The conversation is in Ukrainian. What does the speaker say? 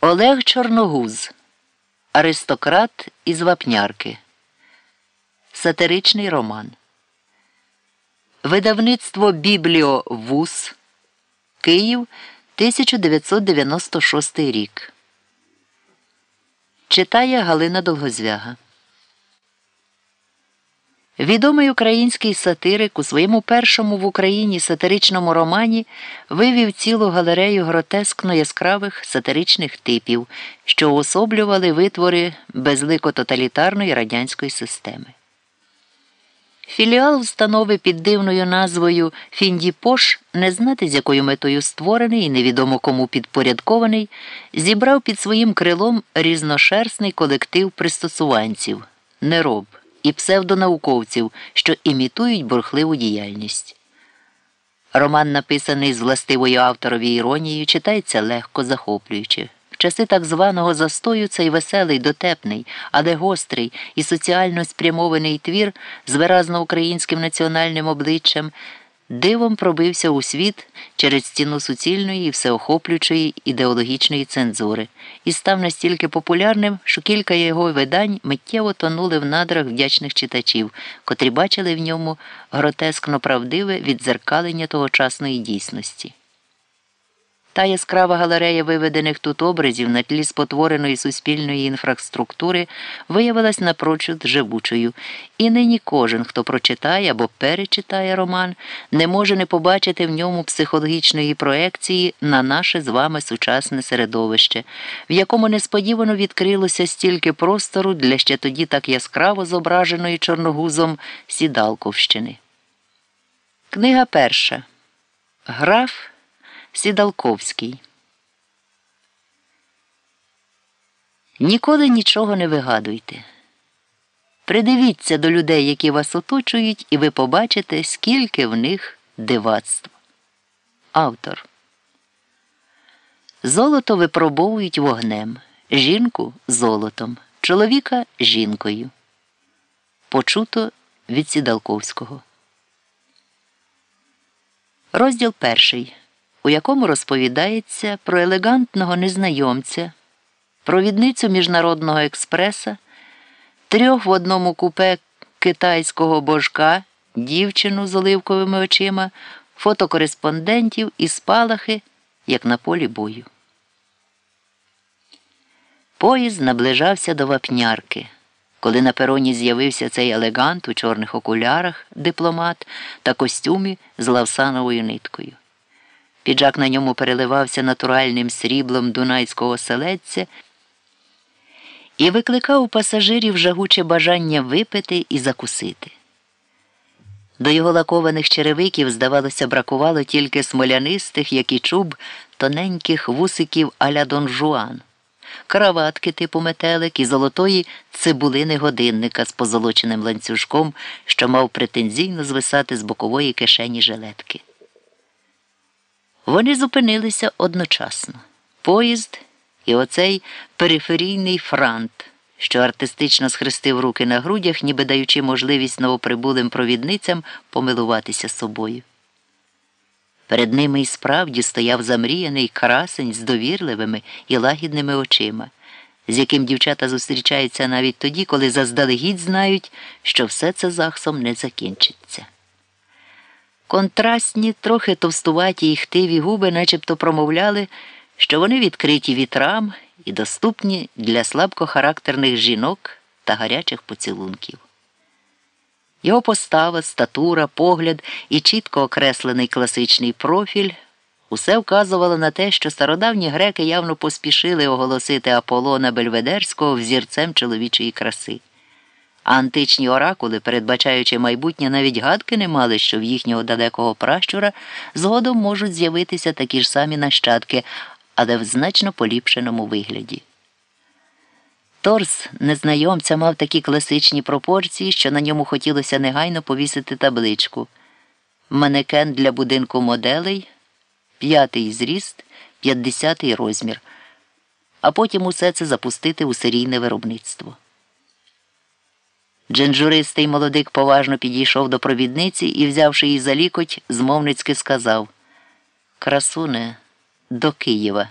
Олег Чорногуз, Аристократ із Вапнярки. Сатиричний роман. Видавництво Бібліо Вуз. Київ 1996 рік. Читає Галина Долгозвяга. Відомий український сатирик у своєму першому в Україні сатиричному романі вивів цілу галерею гротескно яскравих сатиричних типів, що уособлювали витвори безлико-тоталітарної радянської системи. Філіал установи під дивною назвою Фіндіпош, не знати, з якою метою створений і невідомо кому підпорядкований, зібрав під своїм крилом різношерстний колектив пристосуванців нероб і псевдонауковців, що імітують бурхливу діяльність. Роман, написаний з властивою авторові іронією, читається легко захоплюючи. В часи так званого застою цей веселий, дотепний, але гострий і соціально спрямований твір з виразно українським національним обличчям дивом пробився у світ через стіну суцільної і всеохоплюючої ідеологічної цензури і став настільки популярним, що кілька його видань миттєво тонули в надрах вдячних читачів, котрі бачили в ньому гротескно правдиве віддзеркалення тогочасної дійсності. Та яскрава галерея виведених тут образів на тлі спотвореної суспільної інфраструктури виявилась напрочуд живучою, і нині кожен, хто прочитає або перечитає роман, не може не побачити в ньому психологічної проекції на наше з вами сучасне середовище, в якому несподівано відкрилося стільки простору для ще тоді так яскраво зображеної Чорногузом Сідалковщини. Книга перша. Граф Сідалковський. Ніколи нічого не вигадуйте. Придивіться до людей, які вас оточують, і ви побачите, скільки в них дивацтв. Автор. Золото випробовують вогнем, жінку золотом, чоловіка жінкою. Почуто від Сідалковського. Розділ перший у якому розповідається про елегантного незнайомця, провідницю міжнародного експреса, трьох в одному купе китайського божка, дівчину з оливковими очима, фотокореспондентів і спалахи, як на полі бою. Поїзд наближався до вапнярки. Коли на пероні з'явився цей елегант у чорних окулярах, дипломат та костюмі з лавсановою ниткою. Піджак на ньому переливався натуральним сріблом дунайського селедця і викликав у пасажирів жагуче бажання випити і закусити. До його лакованих черевиків, здавалося, бракувало тільки смолянистих, як і чуб, тоненьких вусиків аля Дон Жуан, караватки типу метелик і золотої цибулини годинника з позолоченим ланцюжком, що мав претензійно звисати з бокової кишені жилетки. Вони зупинилися одночасно поїзд і оцей периферійний франт, що артистично схрестив руки на грудях, ніби даючи можливість новоприбулим провідницям помилуватися собою. Перед ними і справді стояв замріяний красень з довірливими і лагідними очима, з яким дівчата зустрічаються навіть тоді, коли заздалегідь знають, що все це захсом не закінчиться. Контрастні, трохи товстуваті і хтиві губи начебто промовляли, що вони відкриті вітрам і доступні для слабкохарактерних жінок та гарячих поцілунків. Його постава, статура, погляд і чітко окреслений класичний профіль усе вказувало на те, що стародавні греки явно поспішили оголосити Аполлона Бельведерського взірцем чоловічої краси. А античні оракули, передбачаючи майбутнє, навіть гадки не мали, що в їхнього далекого пращура згодом можуть з'явитися такі ж самі нащадки, але в значно поліпшеному вигляді. Торс незнайомця мав такі класичні пропорції, що на ньому хотілося негайно повісити табличку. Манекен для будинку моделей, п'ятий зріст, п'ятдесятий розмір, а потім усе це запустити у серійне виробництво. Дженджуристий молодик поважно підійшов до провідниці і, взявши її за лікоть, змовницьки сказав Красуне, до Києва.